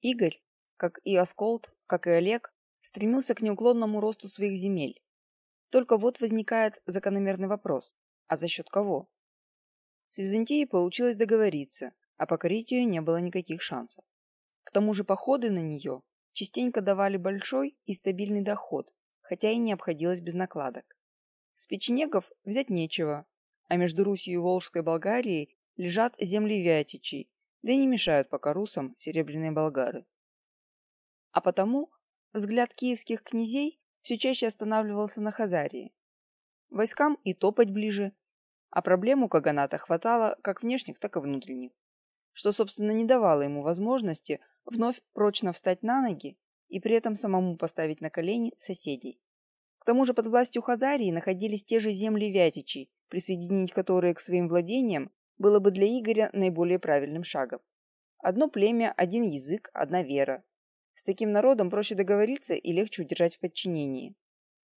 Игорь, как и Асколд, как и Олег, стремился к неуклонному росту своих земель. Только вот возникает закономерный вопрос. А за счет кого? С Византией получилось договориться, а покорить ее не было никаких шансов. К тому же походы на нее частенько давали большой и стабильный доход, хотя и не обходилось без накладок. С печенегов взять нечего, а между Русью и Волжской Болгарией лежат земли Вятичей, да и не мешают пока русам серебряные болгары. А потому взгляд киевских князей все чаще останавливался на Хазарии. Войскам и топать ближе, а проблему Каганата хватало как внешних, так и внутренних, что, собственно, не давало ему возможности вновь прочно встать на ноги и при этом самому поставить на колени соседей. К тому же под властью Хазарии находились те же земли Вятичей, присоединить которые к своим владениям было бы для Игоря наиболее правильным шагом. Одно племя, один язык, одна вера. С таким народом проще договориться и легче удержать в подчинении.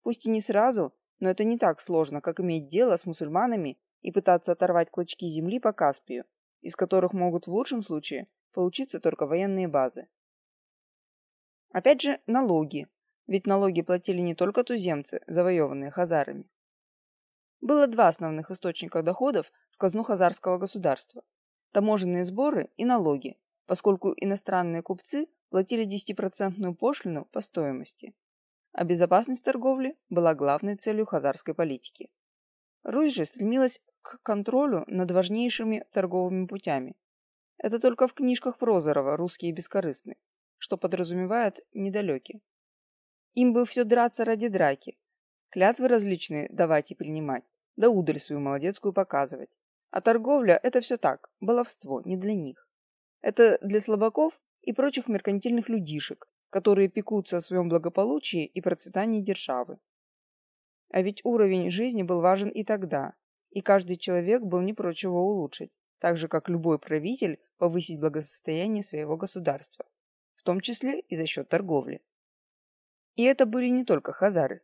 Пусть и не сразу, но это не так сложно, как иметь дело с мусульманами и пытаться оторвать клочки земли по Каспию, из которых могут в лучшем случае получиться только военные базы. Опять же, налоги. Ведь налоги платили не только туземцы, завоеванные хазарами. Было два основных источника доходов в казну хазарского государства – таможенные сборы и налоги, поскольку иностранные купцы платили 10% пошлину по стоимости. А безопасность торговли была главной целью хазарской политики. Русь же стремилась к контролю над важнейшими торговыми путями. Это только в книжках Прозорова «Русские бескорыстны», что подразумевает недалекие. Им бы все драться ради драки, клятвы различные давать и принимать, да удаль свою молодецкую показывать. А торговля – это все так, баловство, не для них. Это для слабаков и прочих меркантильных людишек, которые пекутся о своем благополучии и процветании державы. А ведь уровень жизни был важен и тогда, и каждый человек был не прочь его улучшить, так же, как любой правитель повысить благосостояние своего государства, в том числе и за счет торговли. И это были не только хазары.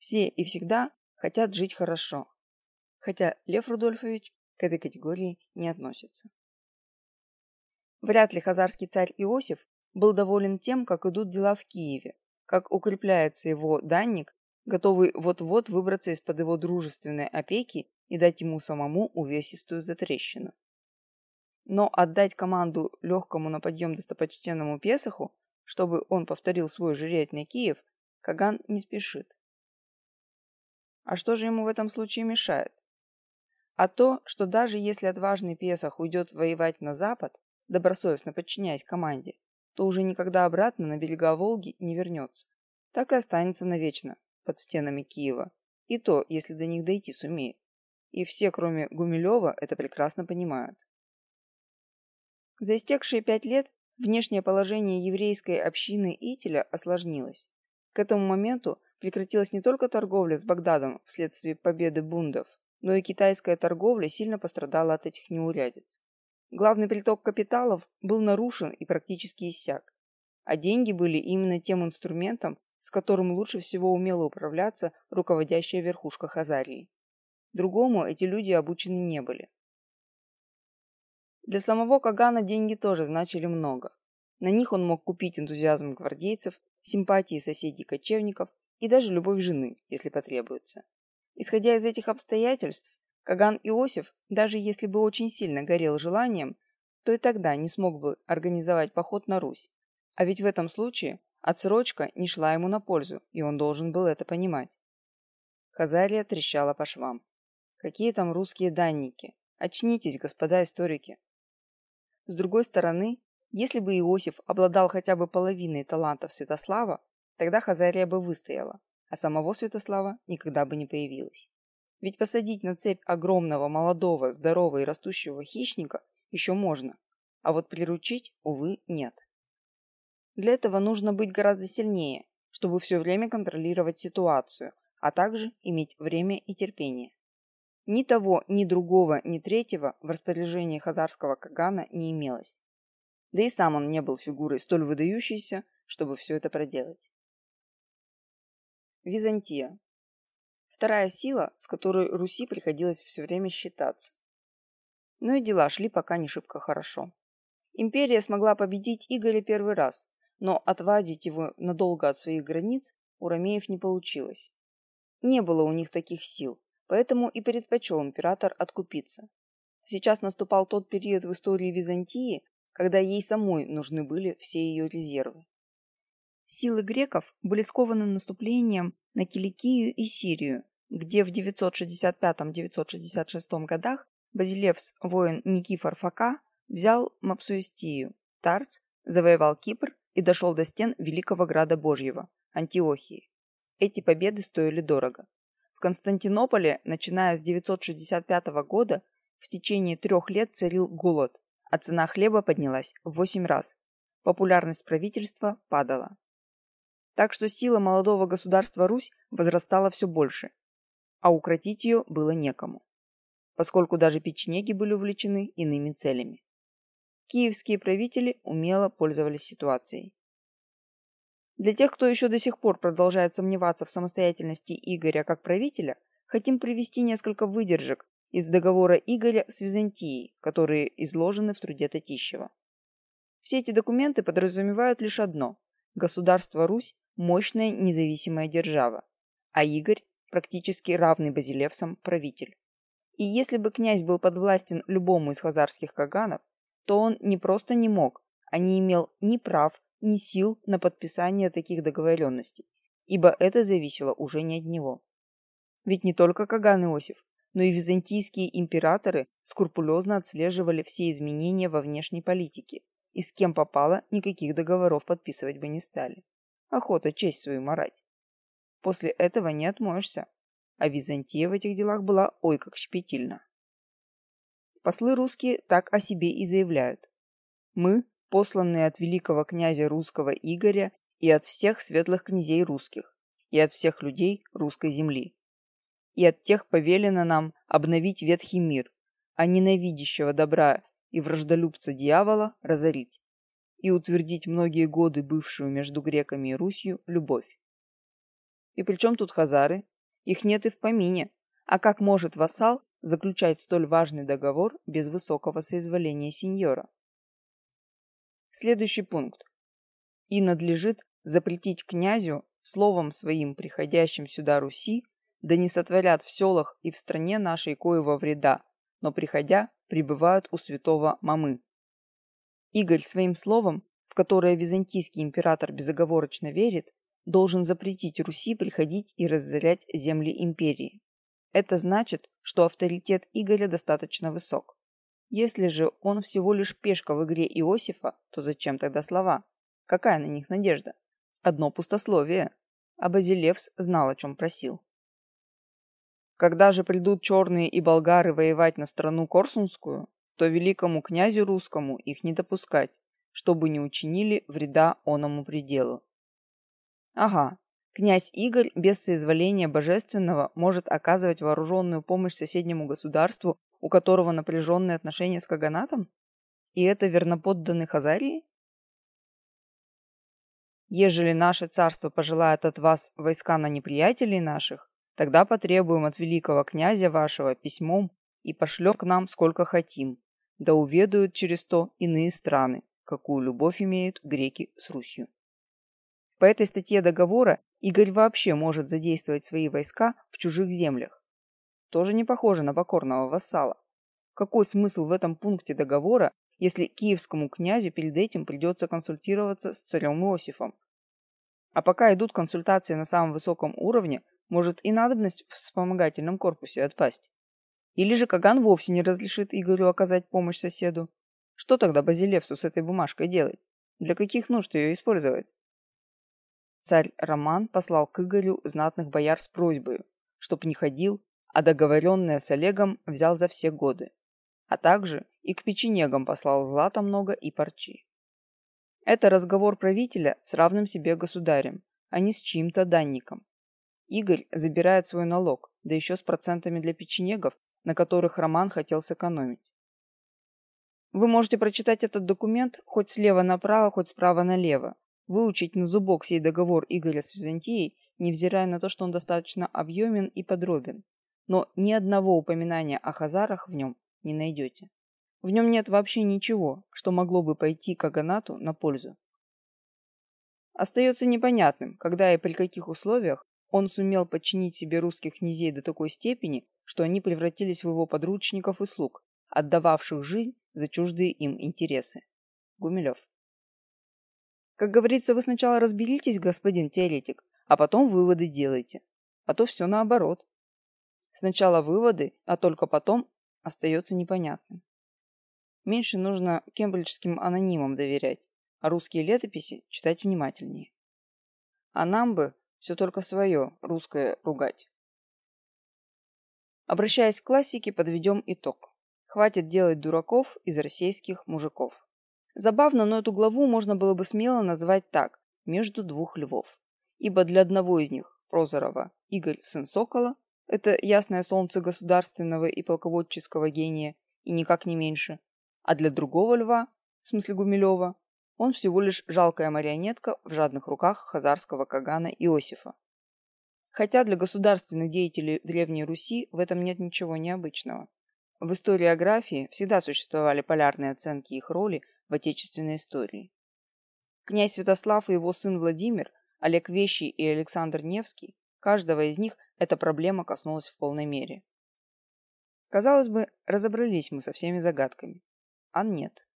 Все и всегда хотят жить хорошо, хотя Лев Рудольфович к этой категории не относится. Вряд ли хазарский царь Иосиф был доволен тем, как идут дела в Киеве, как укрепляется его данник, готовый вот-вот выбраться из-под его дружественной опеки и дать ему самому увесистую затрещину. Но отдать команду легкому на подъем достопочтенному Песоху, чтобы он повторил свой жреть на Киев, Каган не спешит. А что же ему в этом случае мешает? А то, что даже если отважный Песах уйдет воевать на запад, добросовестно подчиняясь команде, то уже никогда обратно на берега Волги не вернется. Так и останется навечно под стенами Киева. И то, если до них дойти сумеет. И все, кроме Гумилева, это прекрасно понимают. За истекшие пять лет внешнее положение еврейской общины Итиля осложнилось. К этому моменту прекратилась не только торговля с Багдадом вследствие победы бундов, но и китайская торговля сильно пострадала от этих неурядиц. Главный приток капиталов был нарушен и практически иссяк, а деньги были именно тем инструментом, с которым лучше всего умела управляться руководящая верхушка Хазарии. Другому эти люди обучены не были. Для самого Кагана деньги тоже значили много. На них он мог купить энтузиазм гвардейцев, симпатии соседей-кочевников и даже любовь жены, если потребуется. Исходя из этих обстоятельств, Каган Иосиф, даже если бы очень сильно горел желанием, то и тогда не смог бы организовать поход на Русь. А ведь в этом случае отсрочка не шла ему на пользу, и он должен был это понимать. Хазария трещала по швам. Какие там русские данники? Очнитесь, господа историки. С другой стороны, если бы Иосиф обладал хотя бы половиной талантов Святослава, тогда Хазария бы выстояла, а самого Святослава никогда бы не появилось. Ведь посадить на цепь огромного, молодого, здорового и растущего хищника еще можно, а вот приручить, увы, нет. Для этого нужно быть гораздо сильнее, чтобы все время контролировать ситуацию, а также иметь время и терпение. Ни того, ни другого, ни третьего в распоряжении хазарского Кагана не имелось. Да и сам он не был фигурой столь выдающейся, чтобы все это проделать. Византия. Вторая сила, с которой Руси приходилось все время считаться. Но и дела шли пока не шибко хорошо. Империя смогла победить Игоря первый раз, но отвадить его надолго от своих границ у ромеев не получилось. Не было у них таких сил, поэтому и предпочел император откупиться. Сейчас наступал тот период в истории Византии, когда ей самой нужны были все ее резервы. Силы греков были скованы наступлением на Киликию и Сирию, где в 965-966 годах Базилевс, воин Никифор Фока, взял Мапсуистию, Тарс, завоевал Кипр и дошел до стен Великого Града Божьего, Антиохии. Эти победы стоили дорого. В Константинополе, начиная с 965 года, в течение трех лет царил голод, а цена хлеба поднялась в 8 раз. Популярность правительства падала. Так что сила молодого государства Русь возрастала все больше, а укротить ее было некому, поскольку даже печенеги были увлечены иными целями. Киевские правители умело пользовались ситуацией. Для тех, кто еще до сих пор продолжает сомневаться в самостоятельности Игоря как правителя, хотим привести несколько выдержек из договора Игоря с Византией, которые изложены в труде Татищева. Все эти документы подразумевают лишь одно – государство Русь – мощная независимая держава, а Игорь – практически равный базилевсам правитель. И если бы князь был подвластен любому из хазарских каганов, то он не просто не мог, а не имел ни прав, ни сил на подписание таких договоренностей, ибо это зависело уже не от него. Ведь не только Каган Иосиф, но и византийские императоры скрупулезно отслеживали все изменения во внешней политике, и с кем попало, никаких договоров подписывать бы не стали. Охота честь свою морать. После этого не отмоешься, а Византия в этих делах была ой как щепетильна. Послы русские так о себе и заявляют. Мы, посланные от великого князя русского Игоря и от всех светлых князей русских, и от всех людей русской земли. И от тех повелено нам обновить ветхий мир, а ненавидящего добра и враждолюбца дьявола разорить, и утвердить многие годы бывшую между греками и Русью любовь. И при чем тут хазары? Их нет и в помине. А как может вассал заключать столь важный договор без высокого соизволения сеньора? Следующий пункт. И надлежит запретить князю словом своим приходящим сюда Руси, да не сотворят в селах и в стране нашей коего вреда, но приходя, пребывают у святого Мамы. Игорь своим словом, в которое византийский император безоговорочно верит, должен запретить Руси приходить и разорять земли империи. Это значит, что авторитет Игоря достаточно высок. Если же он всего лишь пешка в игре Иосифа, то зачем тогда слова? Какая на них надежда? Одно пустословие. А Базилевс знал, о чем просил. Когда же придут черные и болгары воевать на страну Корсунскую, то великому князю русскому их не допускать, чтобы не учинили вреда оному пределу. Ага, князь Игорь без соизволения божественного может оказывать вооруженную помощь соседнему государству у которого напряженные отношения с Каганатом? И это верноподданный Хазарии? Ежели наше царство пожелает от вас войска на неприятелей наших, тогда потребуем от великого князя вашего письмом и пошлем к нам сколько хотим, да уведают через то иные страны, какую любовь имеют греки с Русью. По этой статье договора Игорь вообще может задействовать свои войска в чужих землях, тоже не похоже на покорного вассала. Какой смысл в этом пункте договора, если киевскому князю перед этим придется консультироваться с царем Иосифом? А пока идут консультации на самом высоком уровне, может и надобность в вспомогательном корпусе отпасть. Или же Каган вовсе не разрешит Игорю оказать помощь соседу. Что тогда Базилевсу с этой бумажкой делать? Для каких нужд ее использовать? Царь Роман послал к Игорю знатных бояр с просьбой, чтоб не ходил а договоренное с Олегом взял за все годы. А также и к печенегам послал злата много и парчи. Это разговор правителя с равным себе государем, а не с чьим-то данником. Игорь забирает свой налог, да еще с процентами для печенегов, на которых Роман хотел сэкономить. Вы можете прочитать этот документ хоть слева направо, хоть справа налево, выучить на зубок сей договор Игоря с Византией, невзирая на то, что он достаточно объемен и подробен но ни одного упоминания о хазарах в нем не найдете. В нем нет вообще ничего, что могло бы пойти Каганату на пользу. Остается непонятным, когда и при каких условиях он сумел подчинить себе русских князей до такой степени, что они превратились в его подручников и слуг, отдававших жизнь за чуждые им интересы. Гумилев. Как говорится, вы сначала разберитесь, господин теоретик, а потом выводы делайте. А то все наоборот. Сначала выводы, а только потом остается непонятным. Меньше нужно кембриджским анонимам доверять, а русские летописи читать внимательнее. А нам бы все только свое, русское, ругать. Обращаясь к классике, подведем итог. Хватит делать дураков из российских мужиков. Забавно, но эту главу можно было бы смело назвать так «Между двух львов». Ибо для одного из них, Прозорова, Игорь сын Сокола, это ясное солнце государственного и полководческого гения, и никак не меньше. А для другого льва, в смысле Гумилева, он всего лишь жалкая марионетка в жадных руках хазарского кагана Иосифа. Хотя для государственных деятелей Древней Руси в этом нет ничего необычного. В историографии всегда существовали полярные оценки их роли в отечественной истории. Князь Святослав и его сын Владимир, Олег Вещий и Александр Невский, каждого из них эта проблема коснулась в полной мере. Казалось бы, разобрались мы со всеми загадками. А нет.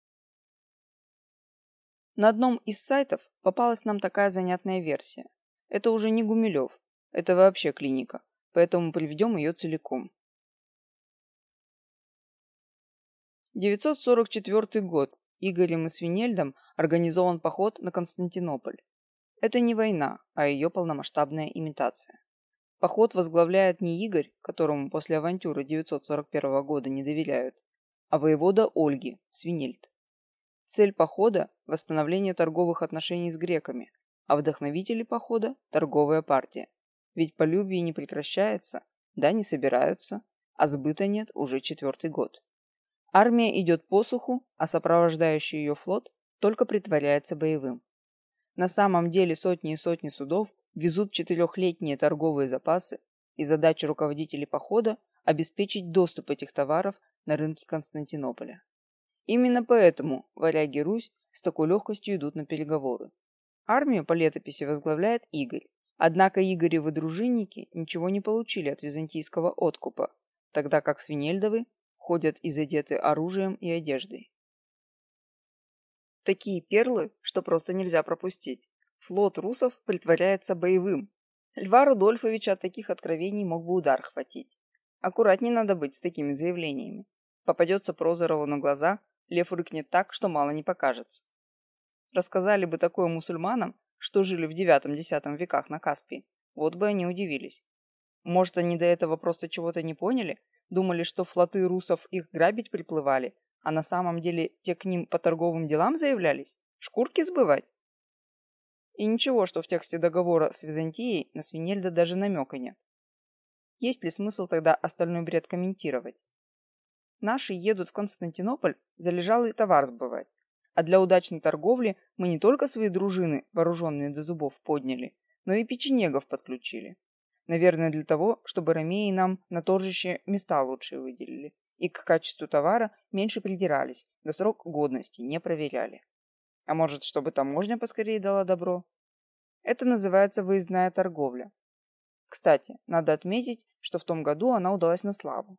На одном из сайтов попалась нам такая занятная версия. Это уже не Гумилев, это вообще клиника, поэтому приведем ее целиком. 944 год. Игорем и Свинельдом организован поход на Константинополь. Это не война, а ее полномасштабная имитация. Поход возглавляет не Игорь, которому после авантюры 941 года не доверяют, а воевода Ольги, Свинельд. Цель похода – восстановление торговых отношений с греками, а вдохновители похода – торговая партия. Ведь полюбие не прекращается, да не собираются, а сбыта нет уже четвертый год. Армия идет по суху, а сопровождающий ее флот только притворяется боевым. На самом деле сотни и сотни судов везут четырехлетние торговые запасы, и задача руководителей похода – обеспечить доступ этих товаров на рынки Константинополя. Именно поэтому варяги Русь с такой легкостью идут на переговоры. Армию по летописи возглавляет Игорь. Однако Игоревы дружинники ничего не получили от византийского откупа, тогда как свинельдовы ходят и задеты оружием и одеждой. Такие перлы, что просто нельзя пропустить. Флот русов притворяется боевым. Льва Рудольфовича от таких откровений мог бы удар хватить. Аккуратнее надо быть с такими заявлениями. Попадется Прозорову на глаза, Лев рыкнет так, что мало не покажется. Рассказали бы такое мусульманам, что жили в IX-X веках на Каспии, вот бы они удивились. Может, они до этого просто чего-то не поняли, думали, что флоты русов их грабить приплывали, а на самом деле те к ним по торговым делам заявлялись? Шкурки сбывать? И ничего, что в тексте договора с Византией на Свинельда даже намека нет. Есть ли смысл тогда остальной бред комментировать? Наши едут в Константинополь залежалый товар сбывать. А для удачной торговли мы не только свои дружины, вооруженные до зубов, подняли, но и печенегов подключили. Наверное, для того, чтобы ромеи нам на торжище места лучше выделили. И к качеству товара меньше придирались, до срок годности не проверяли. А может, чтобы таможня поскорее дала добро? Это называется выездная торговля. Кстати, надо отметить, что в том году она удалась на славу.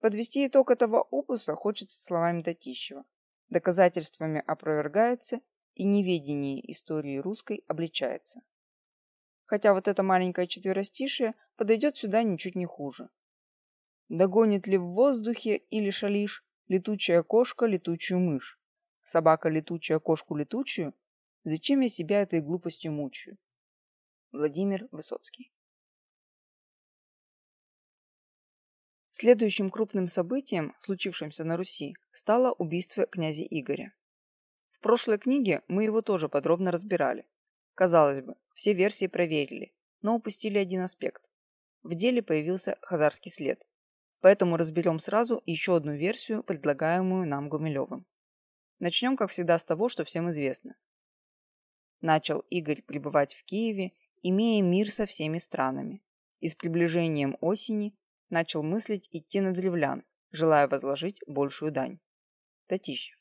Подвести итог этого опуса хочется словами Татищева. Доказательствами опровергается и неведение истории русской обличается. Хотя вот это маленькое четверостишее подойдет сюда ничуть не хуже. Догонит ли в воздухе или шалишь летучая кошка летучую мышь? Собака летучая кошку летучую? Зачем я себя этой глупостью мучаю? Владимир Высоцкий Следующим крупным событием, случившимся на Руси, стало убийство князя Игоря. В прошлой книге мы его тоже подробно разбирали. Казалось бы, все версии проверили, но упустили один аспект. В деле появился хазарский след. Поэтому разберем сразу еще одну версию, предлагаемую нам Гумилевым. Начнем, как всегда, с того, что всем известно. Начал Игорь пребывать в Киеве, имея мир со всеми странами. И с приближением осени начал мыслить идти на древлян, желая возложить большую дань. Татищев.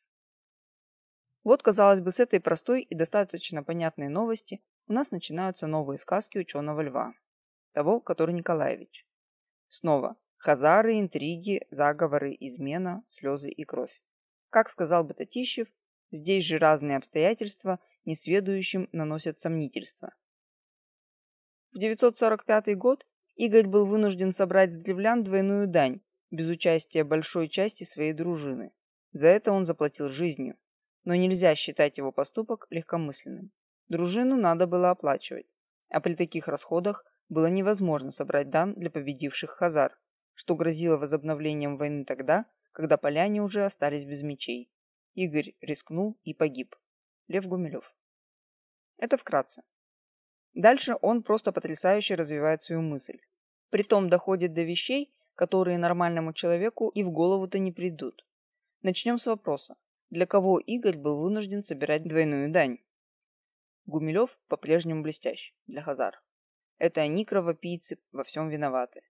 Вот, казалось бы, с этой простой и достаточно понятной новости у нас начинаются новые сказки ученого льва. Того, который Николаевич. Снова хазары, интриги, заговоры, измена, слезы и кровь. Как сказал бы Татищев, здесь же разные обстоятельства несведущим наносят сомнительство. В 945 год Игорь был вынужден собрать с древлян двойную дань, без участия большой части своей дружины. За это он заплатил жизнью, но нельзя считать его поступок легкомысленным. Дружину надо было оплачивать, а при таких расходах было невозможно собрать дан для победивших хазар, что грозило возобновлением войны тогда, когда поляне уже остались без мечей. Игорь рискнул и погиб. Лев Гумилев. Это вкратце. Дальше он просто потрясающе развивает свою мысль. Притом доходит до вещей, которые нормальному человеку и в голову-то не придут. Начнем с вопроса. Для кого Игорь был вынужден собирать двойную дань? Гумилев по-прежнему блестящ. Для Хазар. Это они кровопийцы во всем виноваты.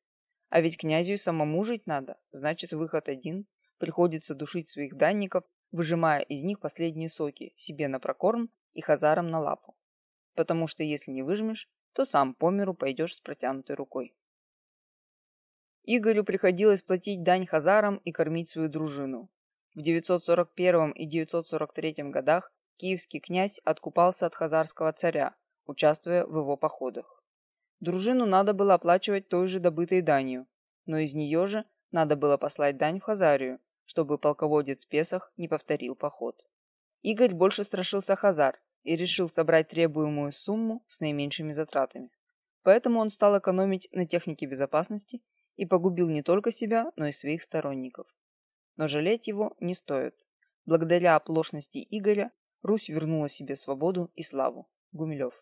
А ведь князю самому жить надо. Значит, выход один. Приходится душить своих данников, выжимая из них последние соки себе на прокорм и хазарам на лапу. Потому что если не выжмешь, то сам по миру пойдешь с протянутой рукой. Игорю приходилось платить дань хазарам и кормить свою дружину. В 941 и 943 годах киевский князь откупался от хазарского царя, участвуя в его походах. Дружину надо было оплачивать той же добытой данью, но из нее же надо было послать дань в Хазарию, чтобы полководец Песах не повторил поход. Игорь больше страшился Хазар и решил собрать требуемую сумму с наименьшими затратами. Поэтому он стал экономить на технике безопасности и погубил не только себя, но и своих сторонников. Но жалеть его не стоит. Благодаря оплошности Игоря Русь вернула себе свободу и славу. Гумилев.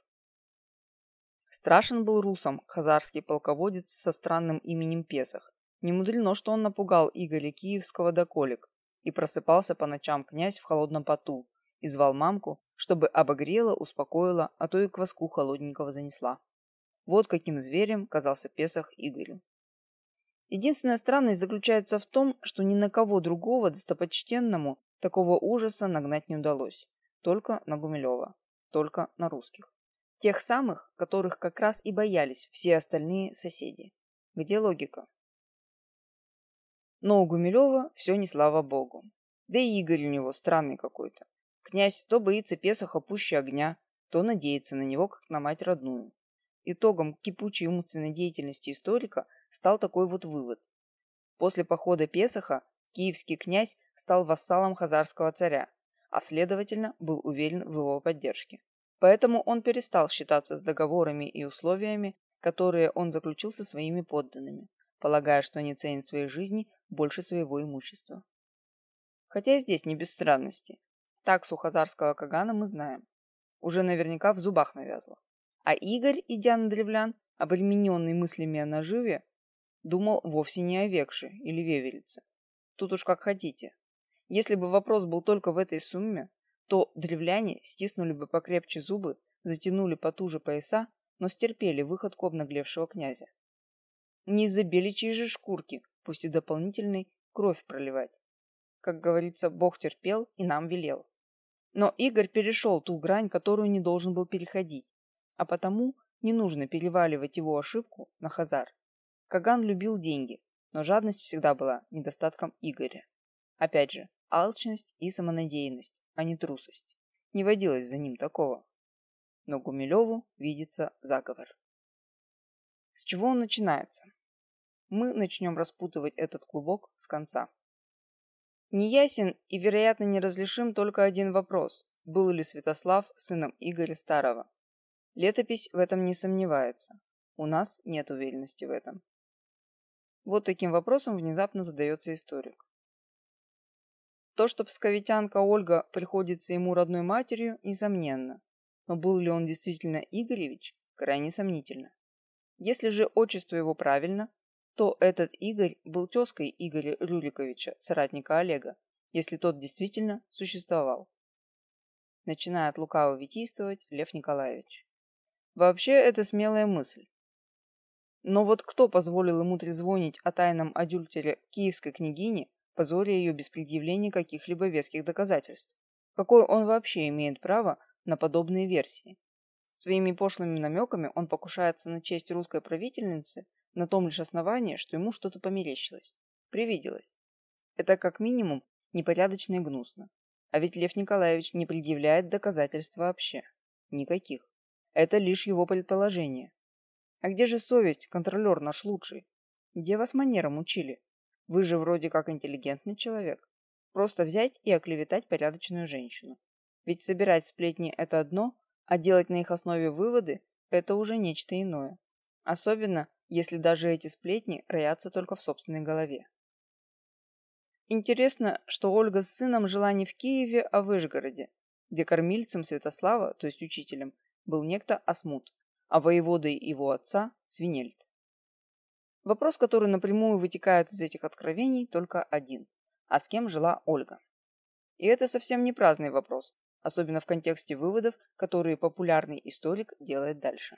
Страшен был русам хазарский полководец со странным именем Песах. Не мудрено, что он напугал Игоря Киевского до колик, и просыпался по ночам князь в холодном поту и звал мамку, чтобы обогрела, успокоила, а то и кваску холодненького занесла. Вот каким зверем казался Песах Игорю. Единственная странность заключается в том, что ни на кого другого достопочтенному такого ужаса нагнать не удалось. Только на Гумилева. Только на русских. Тех самых, которых как раз и боялись все остальные соседи. Где логика? Но у Гумилева все не слава богу. Да и Игорь у него странный какой-то. Князь то боится Песоха пуще огня, то надеется на него, как на мать родную. Итогом кипучей умственной деятельности историка стал такой вот вывод. После похода Песоха киевский князь стал вассалом хазарского царя, а следовательно был уверен в его поддержке. Поэтому он перестал считаться с договорами и условиями, которые он заключил со своими подданными, полагая, что они ценят своей жизни больше своего имущества. Хотя здесь не без странностей. Таксу хазарского Кагана мы знаем. Уже наверняка в зубах навязла. А Игорь, идя на древлян, обремененный мыслями о наживе, думал вовсе не о Векше или Веверице. Тут уж как хотите. Если бы вопрос был только в этой сумме, то древляне стиснули бы покрепче зубы, затянули потуже пояса, но стерпели выходку обнаглевшего князя. Не из-за беличьей же шкурки, пусть и дополнительной, кровь проливать. Как говорится, Бог терпел и нам велел. Но Игорь перешел ту грань, которую не должен был переходить, а потому не нужно переваливать его ошибку на Хазар. Каган любил деньги, но жадность всегда была недостатком Игоря. Опять же, алчность и самонадеянность, а не трусость. Не водилось за ним такого. Но Гумилеву видится заговор. С чего он начинается? Мы начнем распутывать этот клубок с конца. Неясен и, вероятно, неразрешим только один вопрос. Был ли Святослав сыном Игоря Старого? Летопись в этом не сомневается. У нас нет уверенности в этом. Вот таким вопросом внезапно задается историк. То, что псковитянка Ольга приходится ему родной матерью, несомненно. Но был ли он действительно Игоревич, крайне сомнительно. Если же отчество его правильно, то этот Игорь был тезкой Игоря Рюриковича, соратника Олега, если тот действительно существовал. Начинает лукаво витийствовать Лев Николаевич. Вообще, это смелая мысль. Но вот кто позволил ему трезвонить о тайном адюльтере киевской княгини, позоря ее без предъявления каких-либо веских доказательств. Какое он вообще имеет право на подобные версии? Своими пошлыми намеками он покушается на честь русской правительницы на том лишь основании, что ему что-то померещилось, привиделось. Это как минимум непорядочно и гнусно. А ведь Лев Николаевич не предъявляет доказательств вообще. Никаких. Это лишь его предположение. А где же совесть, контролер наш лучший? Где вас манерам учили? Вы же вроде как интеллигентный человек. Просто взять и оклеветать порядочную женщину. Ведь собирать сплетни – это одно, а делать на их основе выводы – это уже нечто иное. Особенно, если даже эти сплетни роятся только в собственной голове. Интересно, что Ольга с сыном жила не в Киеве, а в Вышгороде, где кормильцем Святослава, то есть учителем, был некто Асмут, а воеводой его отца – Свинельд. Вопрос, который напрямую вытекает из этих откровений, только один. А с кем жила Ольга? И это совсем не праздный вопрос, особенно в контексте выводов, которые популярный историк делает дальше.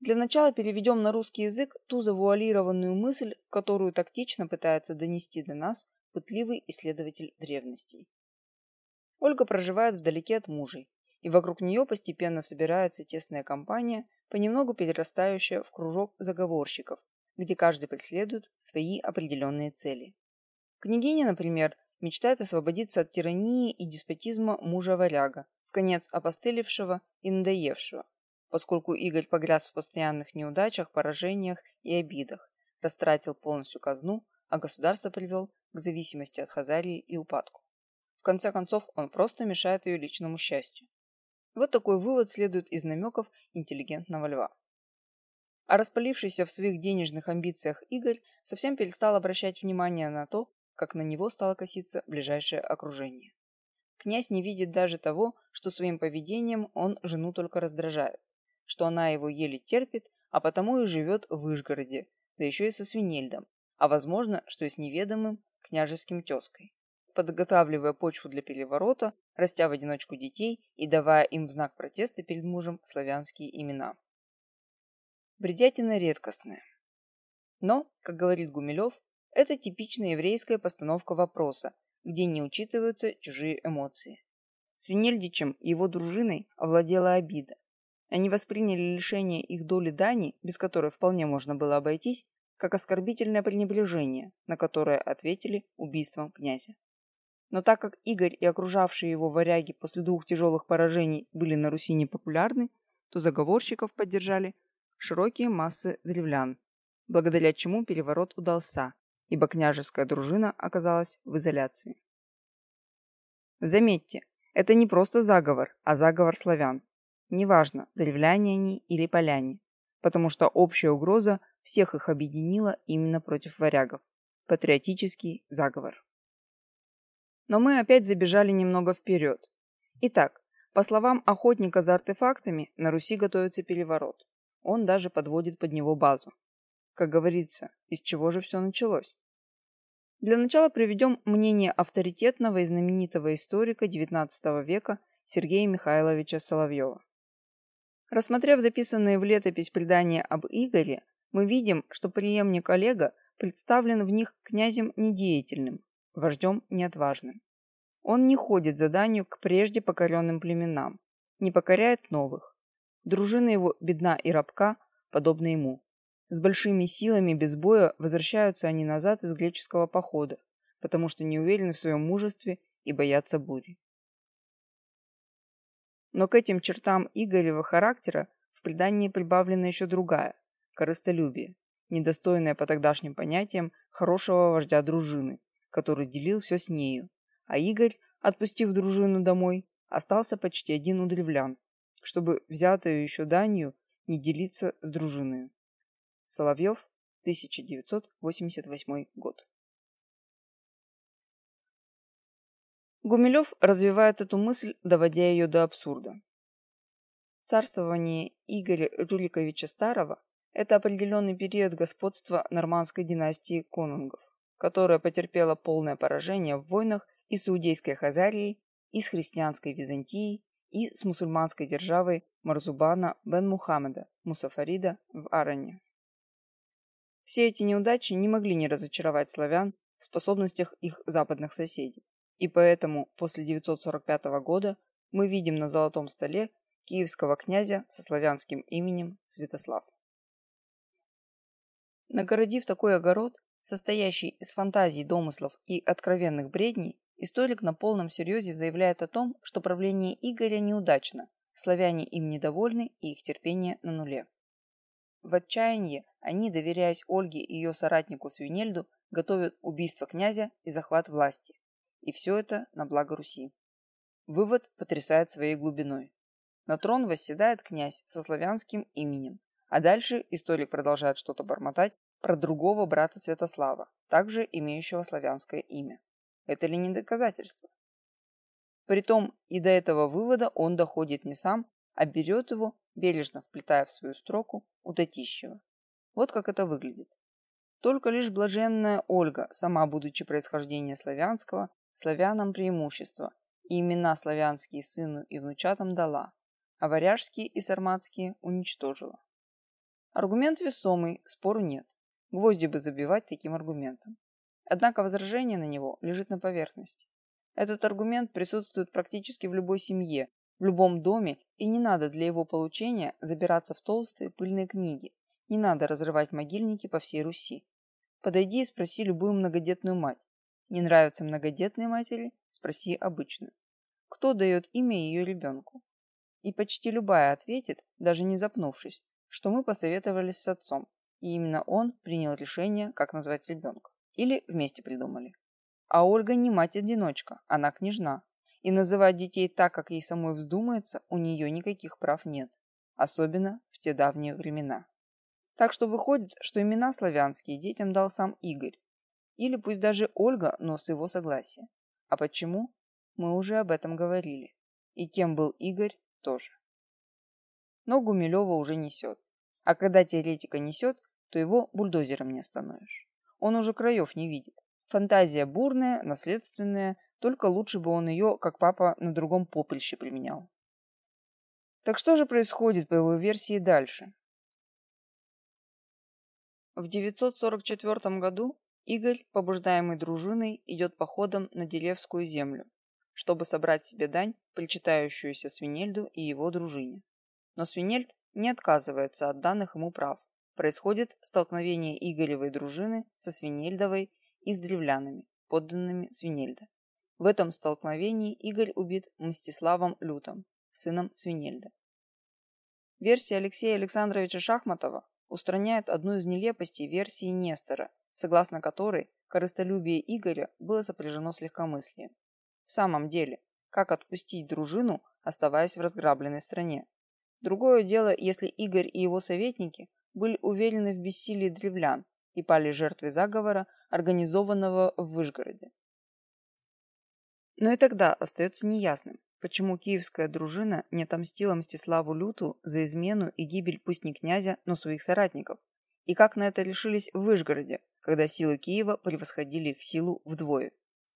Для начала переведем на русский язык ту завуалированную мысль, которую тактично пытается донести до нас пытливый исследователь древностей. Ольга проживает вдалеке от мужей, и вокруг нее постепенно собирается тесная компания, понемногу перерастающая в кружок заговорщиков, где каждый преследует свои определенные цели. Княгиня, например, мечтает освободиться от тирании и деспотизма мужа-варяга, в конец опостылевшего и надоевшего, поскольку Игорь погряз в постоянных неудачах, поражениях и обидах, растратил полностью казну, а государство привел к зависимости от Хазарии и упадку. В конце концов, он просто мешает ее личному счастью. Вот такой вывод следует из намеков интеллигентного льва. А распалившийся в своих денежных амбициях Игорь совсем перестал обращать внимание на то, как на него стало коситься ближайшее окружение. Князь не видит даже того, что своим поведением он жену только раздражает, что она его еле терпит, а потому и живет в Вышгороде, да еще и со свинельдом, а возможно, что и с неведомым княжеским тезкой подготавливая почву для переворота, растя в одиночку детей и давая им в знак протеста перед мужем славянские имена. Бредятина редкостная. Но, как говорит Гумилев, это типичная еврейская постановка вопроса, где не учитываются чужие эмоции. Свинельдичем и его дружиной овладела обида. Они восприняли лишение их доли дани, без которой вполне можно было обойтись, как оскорбительное пренебрежение, на которое ответили убийством князя. Но так как Игорь и окружавшие его варяги после двух тяжелых поражений были на Руси непопулярны, то заговорщиков поддержали широкие массы древлян, благодаря чему переворот удался, ибо княжеская дружина оказалась в изоляции. Заметьте, это не просто заговор, а заговор славян. Неважно, древляне они или поляне, потому что общая угроза всех их объединила именно против варягов. Патриотический заговор. Но мы опять забежали немного вперед. Итак, по словам охотника за артефактами, на Руси готовится переворот. Он даже подводит под него базу. Как говорится, из чего же все началось? Для начала приведем мнение авторитетного и знаменитого историка XIX века Сергея Михайловича Соловьева. Рассмотрев записанные в летопись предания об Игоре, мы видим, что преемник Олега представлен в них князем недеятельным, вождем неотважным. Он не ходит заданию к прежде покоренным племенам, не покоряет новых. Дружина его бедна и рабка, подобно ему. С большими силами без боя возвращаются они назад из греческого похода, потому что не уверены в своем мужестве и боятся бури. Но к этим чертам Игорева характера в предании прибавлена еще другая – корыстолюбие, недостойное по тогдашним понятиям хорошего вождя дружины, который делил все с нею, а Игорь, отпустив дружину домой, остался почти один у древлян, чтобы взятую еще данью не делиться с дружиной. Соловьев, 1988 год. Гумилев развивает эту мысль, доводя ее до абсурда. Царствование Игоря Рюриковича Старого – это определенный период господства нормандской династии конунгов которая потерпела полное поражение в войнах и с иудейской Хазарией, и с христианской Византией, и с мусульманской державой Марзубана бен Мухаммеда Мусафарида в Аране. Все эти неудачи не могли не разочаровать славян в способностях их западных соседей. И поэтому после 945 года мы видим на золотом столе киевского князя со славянским именем Святослав. Нагородив такой огород, состоящий из фантазий, домыслов и откровенных бредней, историк на полном серьезе заявляет о том, что правление Игоря неудачно, славяне им недовольны и их терпение на нуле. В отчаянии они, доверяясь Ольге и ее соратнику Свинельду, готовят убийство князя и захват власти. И все это на благо Руси. Вывод потрясает своей глубиной. На трон восседает князь со славянским именем, а дальше историк продолжает что-то бормотать про другого брата Святослава, также имеющего славянское имя. Это ли не доказательство? Притом и до этого вывода он доходит не сам, а берет его, бережно вплетая в свою строку, у Татищева. Вот как это выглядит. Только лишь блаженная Ольга, сама будучи происхождения славянского, славянам преимущество, и имена славянские сыну и внучатам дала, а варяжские и сарматские уничтожила. Аргумент весомый, спору нет. Гвозди бы забивать таким аргументом. Однако возражение на него лежит на поверхности. Этот аргумент присутствует практически в любой семье, в любом доме, и не надо для его получения забираться в толстые пыльные книги. Не надо разрывать могильники по всей Руси. Подойди и спроси любую многодетную мать. Не нравятся многодетные матери? Спроси обычную. Кто дает имя ее ребенку? И почти любая ответит, даже не запнувшись, что мы посоветовались с отцом, и именно он принял решение, как назвать ребенка. Или вместе придумали. А Ольга не мать-одиночка, она княжна. И называть детей так, как ей самой вздумается, у нее никаких прав нет. Особенно в те давние времена. Так что выходит, что имена славянские детям дал сам Игорь. Или пусть даже Ольга, но с его согласия. А почему? Мы уже об этом говорили. И кем был Игорь, тоже. Но Гумилева уже несет. А когда теоретика несет, то его бульдозером не остановишь. Он уже краев не видит. Фантазия бурная, наследственная, только лучше бы он ее, как папа, на другом попельще применял. Так что же происходит по его версии дальше? В 944 году Игорь, побуждаемый дружиной, идет походом на Деревскую землю, чтобы собрать себе дань, причитающуюся Свинельду и его дружине. Но Свинельд не отказывается от данных ему прав, происходит столкновение Игоревой дружины со Свинельдовой и с древлянами, подданными Свинельда. В этом столкновении Игорь убит Мстиславом Лютом, сыном Свинельда. Версия Алексея Александровича Шахматова устраняет одну из нелепостей версии Нестора, согласно которой корыстолюбие Игоря было сопряжено с легкомыслием. В самом деле, как отпустить дружину, оставаясь в разграбленной стране? Другое дело, если Игорь и его советники были уверены в бессилии древлян и пали жертвой заговора, организованного в Выжгороде. Но и тогда остается неясным, почему киевская дружина не отомстила Мстиславу Люту за измену и гибель пусть не князя, но своих соратников, и как на это решились в Выжгороде, когда силы Киева превосходили их силу вдвое.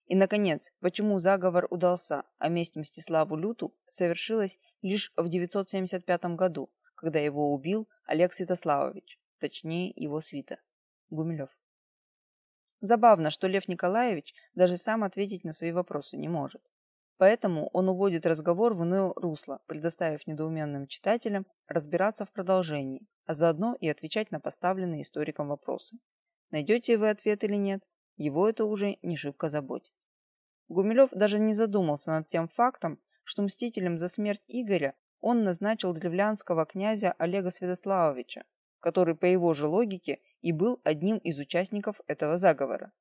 И, наконец, почему заговор удался, а месть Мстиславу Люту совершилась лишь в 975 году, когда его убил Олег Святославович, точнее его свита, Гумилев. Забавно, что Лев Николаевич даже сам ответить на свои вопросы не может. Поэтому он уводит разговор в иное русло, предоставив недоуменным читателям разбираться в продолжении, а заодно и отвечать на поставленные историком вопросы. Найдете вы ответ или нет, его это уже не шибко заботит. Гумилев даже не задумался над тем фактом, что мстителем за смерть Игоря он назначил древлянского князя Олега Святославовича, который по его же логике и был одним из участников этого заговора.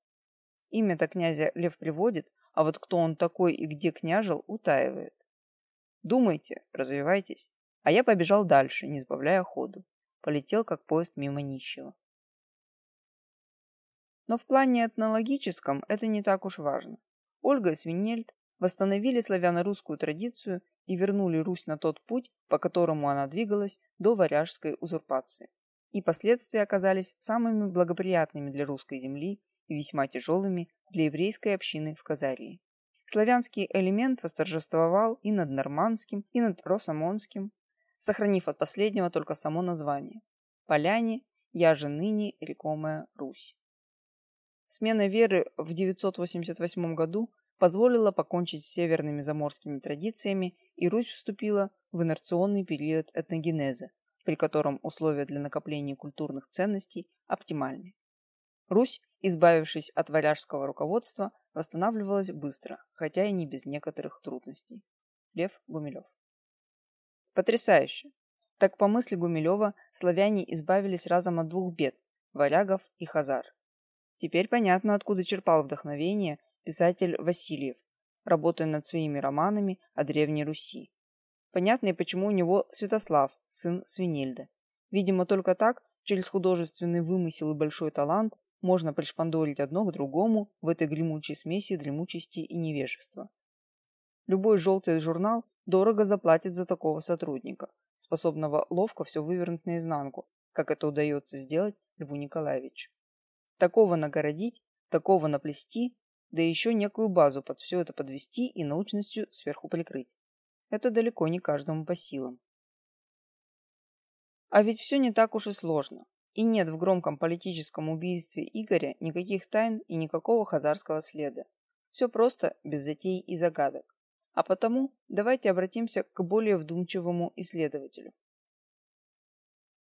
Имя-то князя Лев приводит, а вот кто он такой и где княжил, утаивает. Думайте, развивайтесь. А я побежал дальше, не сбавляя ходу. Полетел, как поезд мимо нищего. Но в плане этнологическом это не так уж важно. Ольга и Свинельд восстановили славяно-русскую традицию и вернули Русь на тот путь, по которому она двигалась до варяжской узурпации. И последствия оказались самыми благоприятными для русской земли и весьма тяжелыми для еврейской общины в Казарии. Славянский элемент восторжествовал и над нормандским, и над росомонским, сохранив от последнего только само название. Поляне я же ныне рекомая Русь. Смена веры в 988 году позволила покончить с северными заморскими традициями, и Русь вступила в инерционный период этногенеза, при котором условия для накопления культурных ценностей оптимальны. Русь, избавившись от варяжского руководства, восстанавливалась быстро, хотя и не без некоторых трудностей. Лев Гумилев. Потрясающе! Так, по мысли Гумилева, славяне избавились разом от двух бед – варягов и хазар. Теперь понятно, откуда черпал вдохновение писатель Васильев, работая над своими романами о Древней Руси. Понятно и почему у него Святослав, сын Свинельда. Видимо, только так, через художественный вымысел и большой талант, можно пришпандорить одно к другому в этой гремучей смеси дремучести и невежества. Любой желтый журнал дорого заплатит за такого сотрудника, способного ловко все вывернуть наизнанку, как это удается сделать Льву Николаевичу. Такого нагородить, такого наплести, да еще некую базу под все это подвести и научностью сверху прикрыть. Это далеко не каждому по силам. А ведь все не так уж и сложно. И нет в громком политическом убийстве Игоря никаких тайн и никакого хазарского следа. Все просто, без затей и загадок. А потому давайте обратимся к более вдумчивому исследователю.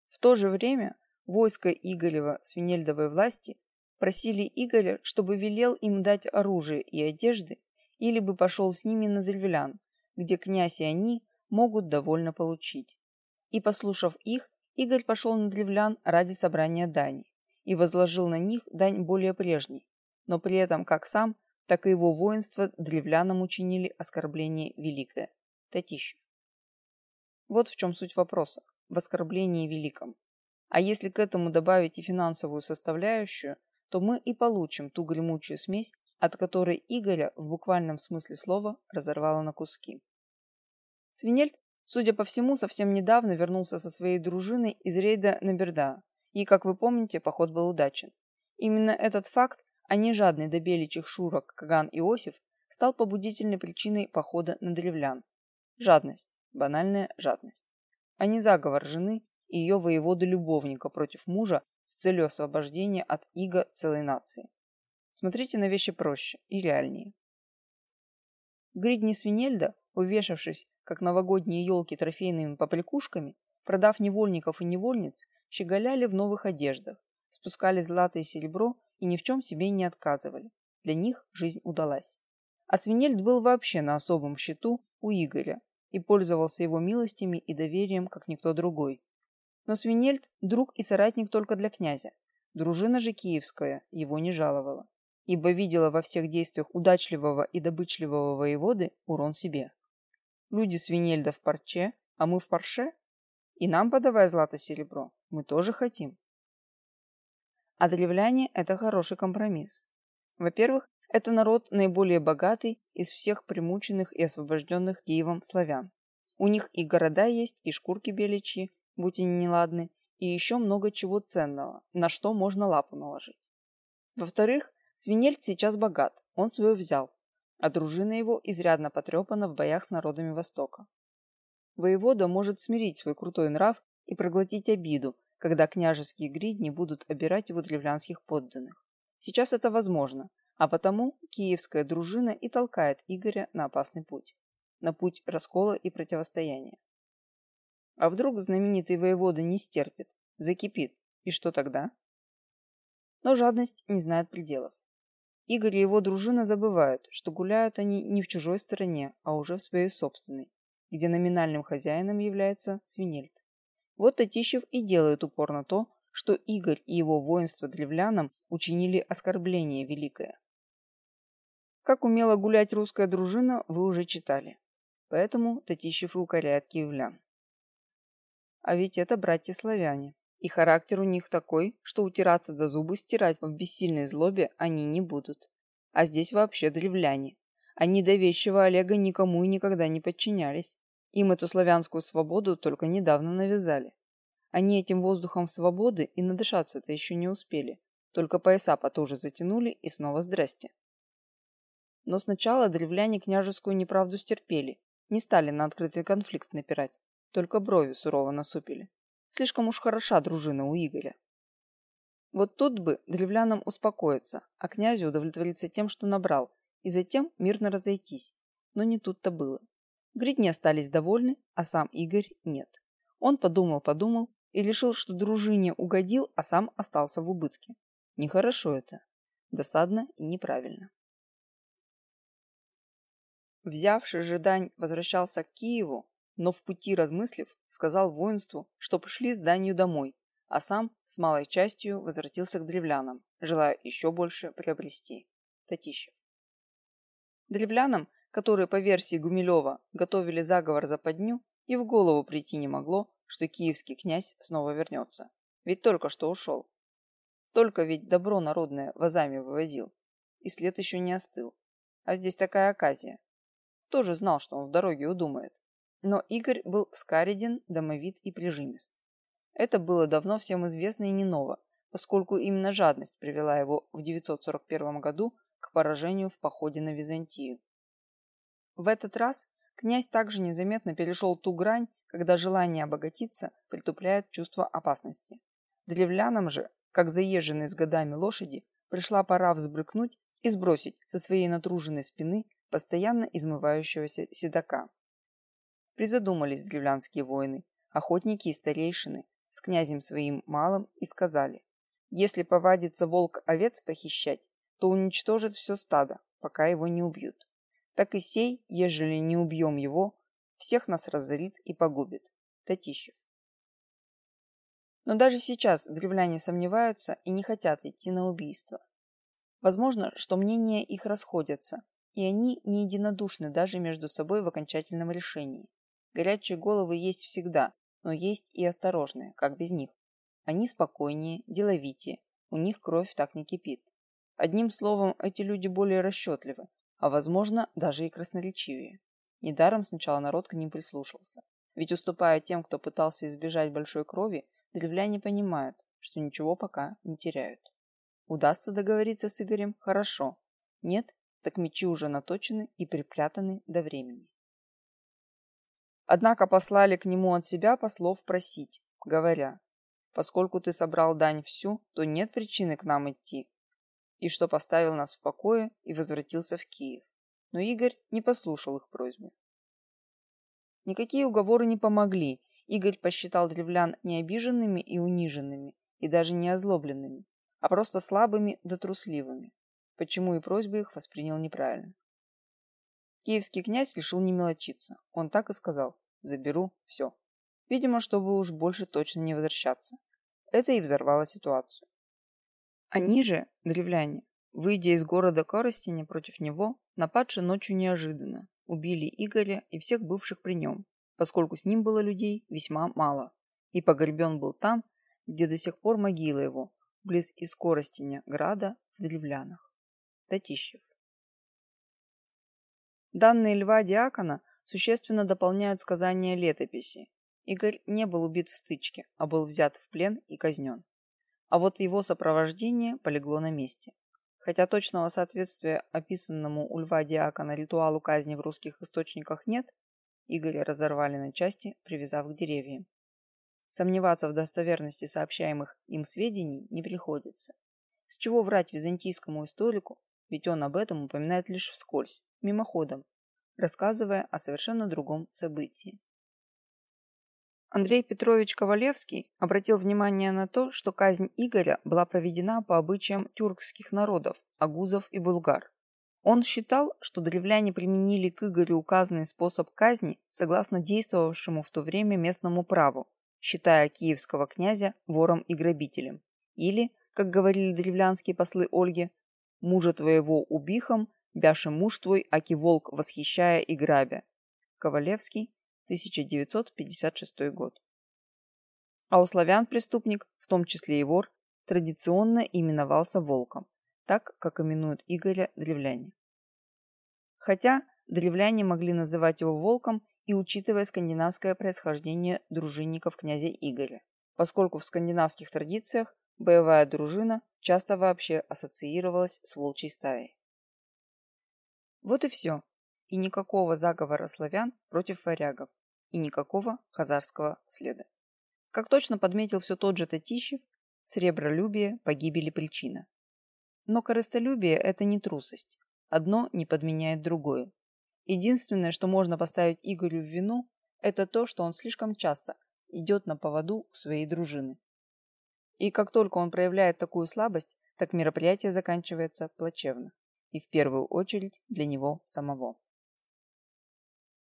В то же время войско Игорева свинельдовой власти просили Игоря, чтобы велел им дать оружие и одежды, или бы пошел с ними на древлян, где князь и они могут довольно получить. И, послушав их, Игорь пошел на древлян ради собрания дани и возложил на них дань более прежней, но при этом как сам, так и его воинство древлянам учинили оскорбление великое – Татищев. Вот в чем суть вопроса – в оскорблении великом. А если к этому добавить и финансовую составляющую, то мы и получим ту гремучую смесь, от которой Игоря в буквальном смысле слова разорвало на куски. Свинельд Судя по всему, совсем недавно вернулся со своей дружиной из рейда на Берда, и, как вы помните, поход был удачен. Именно этот факт, а не жадный до беличьих шурок Каган Иосиф, стал побудительной причиной похода на древлян. Жадность, банальная жадность. А не заговор жены и ее воевода-любовника против мужа с целью освобождения от иго целой нации. Смотрите на вещи проще и реальнее. Гридни Свинельда, увешавшись как новогодние елки трофейными поприкушками, продав невольников и невольниц, щеголяли в новых одеждах, спускали злато и серебро и ни в чем себе не отказывали. Для них жизнь удалась. А Свинельд был вообще на особом счету у Игоря и пользовался его милостями и доверием, как никто другой. Но Свинельд – друг и соратник только для князя. Дружина же киевская его не жаловала, ибо видела во всех действиях удачливого и добычливого воеводы урон себе. Люди свинельда в парче, а мы в парше? И нам подавай злато-серебро. Мы тоже хотим. А древляне – это хороший компромисс. Во-первых, это народ наиболее богатый из всех примученных и освобожденных Киевом славян. У них и города есть, и шкурки беличьи, будь они неладны, и еще много чего ценного, на что можно лапу наложить. Во-вторых, Свинельд сейчас богат, он свое взял, а дружина его изрядно потрепана в боях с народами Востока. Воевода может смирить свой крутой нрав и проглотить обиду, когда княжеские гридни будут обирать его древлянских подданных. Сейчас это возможно, а потому киевская дружина и толкает Игоря на опасный путь. На путь раскола и противостояния. А вдруг знаменитый воевода не стерпит, закипит, и что тогда? Но жадность не знает пределов. Игорь и его дружина забывают, что гуляют они не в чужой стороне, а уже в своей собственной, где номинальным хозяином является Свинельд. Вот Татищев и делает упор на то, что Игорь и его воинство древлянам учинили оскорбление великое. Как умела гулять русская дружина, вы уже читали. Поэтому Татищев и укоряет киевлян. А ведь это братья-славяне. И характер у них такой, что утираться до зубы стирать в бессильной злобе они не будут. А здесь вообще древляне. Они до вещего Олега никому и никогда не подчинялись. Им эту славянскую свободу только недавно навязали. Они этим воздухом свободы и надышаться-то еще не успели. Только пояса потуже затянули и снова здрасте. Но сначала древляне княжескую неправду стерпели, не стали на открытый конфликт напирать, только брови сурово насупили. Слишком уж хороша дружина у Игоря. Вот тут бы древлянам успокоиться, а князю удовлетвориться тем, что набрал, и затем мирно разойтись. Но не тут-то было. Гридни остались довольны, а сам Игорь нет. Он подумал-подумал и решил, что дружине угодил, а сам остался в убытке. Нехорошо это. Досадно и неправильно. Взявший же дань возвращался к Киеву, но в пути размыслив, сказал воинству, что пошли с данью домой, а сам с малой частью возвратился к древлянам, желая еще больше приобрести. Татищев. Древлянам, которые по версии Гумилева готовили заговор за подню, и в голову прийти не могло, что киевский князь снова вернется. Ведь только что ушел. Только ведь добро народное вазами вывозил. И след еще не остыл. А здесь такая оказия. Тоже знал, что он в дороге удумает. Но Игорь был скареден, домовит и прижимист. Это было давно всем известно и не ново, поскольку именно жадность привела его в 941 году к поражению в походе на Византию. В этот раз князь также незаметно перешел ту грань, когда желание обогатиться притупляет чувство опасности. Древлянам же, как заезженные с годами лошади, пришла пора взбрыкнуть и сбросить со своей натруженной спины постоянно измывающегося седока. Призадумались древлянские воины, охотники и старейшины, с князем своим малым и сказали, если повадится волк овец похищать, то уничтожит все стадо, пока его не убьют. Так и сей, ежели не убьем его, всех нас разорит и погубит. Татищев. Но даже сейчас древляне сомневаются и не хотят идти на убийство. Возможно, что мнения их расходятся, и они не единодушны даже между собой в окончательном решении. Горячие головы есть всегда, но есть и осторожные, как без них. Они спокойнее, деловитее, у них кровь так не кипит. Одним словом, эти люди более расчетливы, а возможно, даже и красноречивее. Недаром сначала народ к ним прислушался. Ведь уступая тем, кто пытался избежать большой крови, древляне понимают, что ничего пока не теряют. Удастся договориться с Игорем – хорошо. Нет, так мечи уже наточены и припрятаны до времени. Однако послали к нему от себя послов просить, говоря, поскольку ты собрал дань всю, то нет причины к нам идти, и что поставил нас в покое и возвратился в Киев. Но Игорь не послушал их просьбы. Никакие уговоры не помогли. Игорь посчитал древлян не обиженными и униженными, и даже не озлобленными, а просто слабыми да трусливыми, почему и просьбы их воспринял неправильно. Киевский князь решил не мелочиться. Он так и сказал. Заберу все. Видимо, чтобы уж больше точно не возвращаться. Это и взорвало ситуацию. Они же, древляне, выйдя из города Коростеня против него, нападши ночью неожиданно, убили Игоря и всех бывших при нем, поскольку с ним было людей весьма мало, и погребен был там, где до сих пор могила его, близ Искоростеня града в Древлянах. Татищев. Данные Льва Диакона существенно дополняют сказания летописи. Игорь не был убит в стычке, а был взят в плен и казнен. А вот его сопровождение полегло на месте. Хотя точного соответствия описанному у Льва Диакона ритуалу казни в русских источниках нет, Игоря разорвали на части, привязав к деревьям. Сомневаться в достоверности сообщаемых им сведений не приходится. С чего врать византийскому историку, ведь он об этом упоминает лишь вскользь, мимоходом, рассказывая о совершенно другом событии. Андрей Петрович Ковалевский обратил внимание на то, что казнь Игоря была проведена по обычаям тюркских народов, агузов и булгар. Он считал, что древляне применили к Игорю указанный способ казни согласно действовавшему в то время местному праву, считая киевского князя вором и грабителем. Или, как говорили древлянские послы Ольге, мужа твоего убихом, бяши муж твой, аки волк, восхищая и грабя. Ковалевский, 1956 год. А у славян преступник, в том числе и вор, традиционно именовался волком, так, как именуют Игоря древляне. Хотя древляне могли называть его волком и учитывая скандинавское происхождение дружинников князя Игоря, поскольку в скандинавских традициях боевая дружина часто вообще ассоциировалась с волчьей стаей. Вот и все. И никакого заговора славян против варягов. И никакого хазарского следа. Как точно подметил все тот же Татищев, сребролюбие погибели причина. Но корыстолюбие – это не трусость. Одно не подменяет другое. Единственное, что можно поставить Игорю в вину, это то, что он слишком часто идет на поводу своей дружины. И как только он проявляет такую слабость, так мероприятие заканчивается плачевно. И в первую очередь для него самого.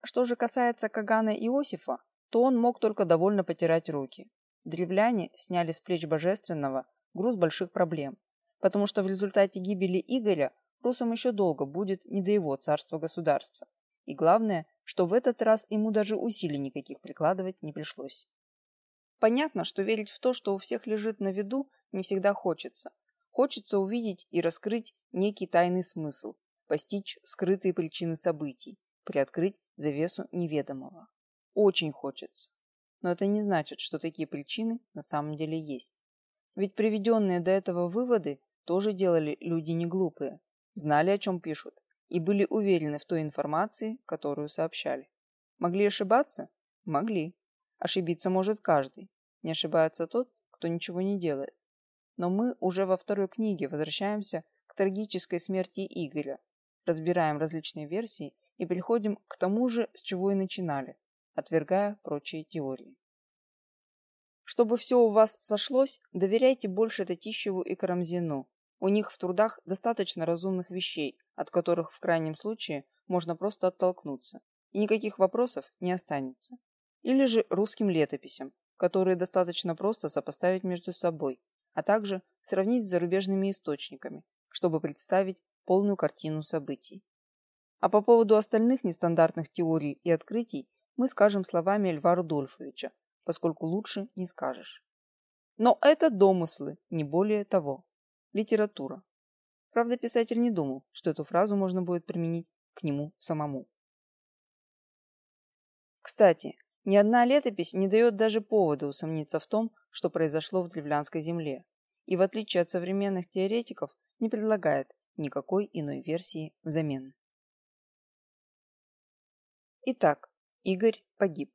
Что же касается Кагана Иосифа, то он мог только довольно потирать руки. Древляне сняли с плеч Божественного груз больших проблем, потому что в результате гибели Игоря русам еще долго будет не до его царства-государства. И главное, что в этот раз ему даже усилий никаких прикладывать не пришлось. Понятно, что верить в то, что у всех лежит на виду, не всегда хочется. Хочется увидеть и раскрыть некий тайный смысл, постичь скрытые причины событий, приоткрыть завесу неведомого. Очень хочется. Но это не значит, что такие причины на самом деле есть. Ведь приведенные до этого выводы тоже делали люди не глупые, знали, о чем пишут, и были уверены в той информации, которую сообщали. Могли ошибаться? Могли. Ошибиться может каждый. Не ошибается тот, кто ничего не делает. Но мы уже во второй книге возвращаемся к трагической смерти Игоря, разбираем различные версии и приходим к тому же, с чего и начинали, отвергая прочие теории. Чтобы все у вас сошлось, доверяйте больше Татищеву и Карамзину. У них в трудах достаточно разумных вещей, от которых в крайнем случае можно просто оттолкнуться, и никаких вопросов не останется. Или же русским летописям, которые достаточно просто сопоставить между собой, а также сравнить с зарубежными источниками, чтобы представить полную картину событий. А по поводу остальных нестандартных теорий и открытий мы скажем словами Льва Рудольфовича, поскольку лучше не скажешь. Но это домыслы, не более того. Литература. Правда, писатель не думал, что эту фразу можно будет применить к нему самому. Кстати, ни одна летопись не дает даже повода усомниться в том, что произошло в древлянской земле, и в отличие от современных теоретиков не предлагает никакой иной версии взамен. Итак, Игорь погиб.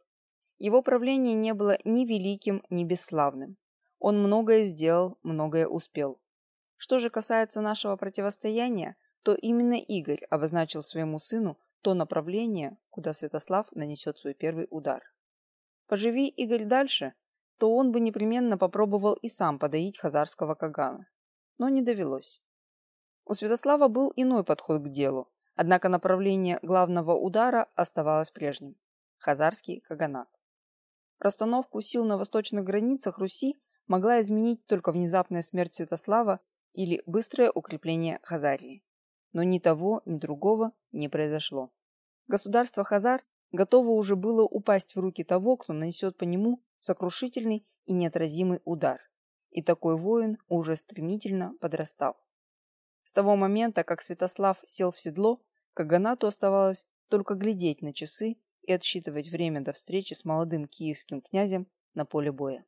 Его правление не было ни великим, ни бесславным. Он многое сделал, многое успел. Что же касается нашего противостояния, то именно Игорь обозначил своему сыну то направление, куда Святослав нанесет свой первый удар. Поживи Игорь дальше, то он бы непременно попробовал и сам подоить хазарского кагана. Но не довелось. У Святослава был иной подход к делу, однако направление главного удара оставалось прежним – хазарский каганат. Расстановку сил на восточных границах Руси могла изменить только внезапная смерть Святослава или быстрое укрепление Хазарии. Но ни того, ни другого не произошло. Государство Хазар готово уже было упасть в руки того, кто нанесет по нему сокрушительный и неотразимый удар. И такой воин уже стремительно подрастал. С того момента, как Святослав сел в седло, Каганату оставалось только глядеть на часы и отсчитывать время до встречи с молодым киевским князем на поле боя.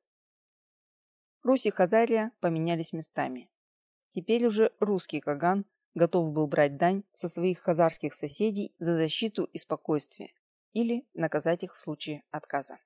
Русь и Хазария поменялись местами. Теперь уже русский Каган готов был брать дань со своих хазарских соседей за защиту и спокойствие или наказать их в случае отказа.